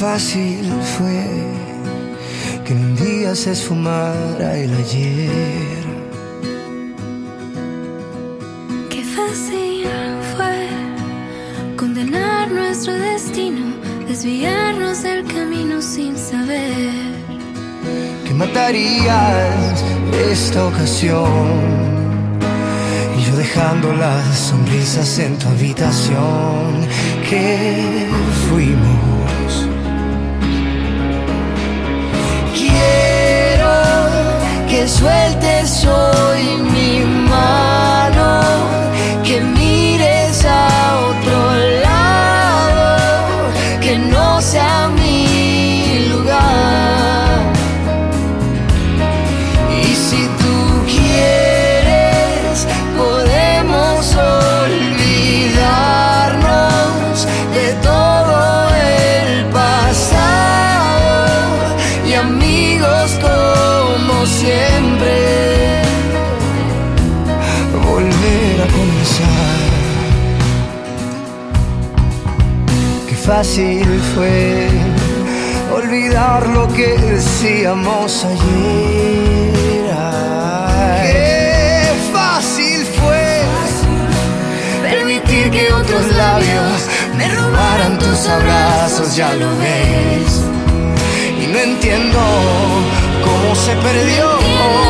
fácil fue que en un día se esfumara el ayer. Qué fácil fue condenar nuestro destino, desviarnos del camino sin saber. Que matarías esta ocasión. Y yo dejando las sonrisas en tu habitación. Que fácil fue olvidar lo que decíamos ayer. Ay, Qué fácil fue permitir que otros labios me robaran tus abrazos, ya lo ves. Y no entiendo cómo se perdió.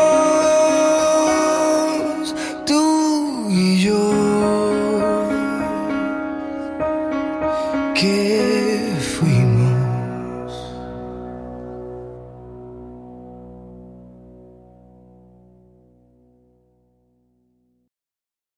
care.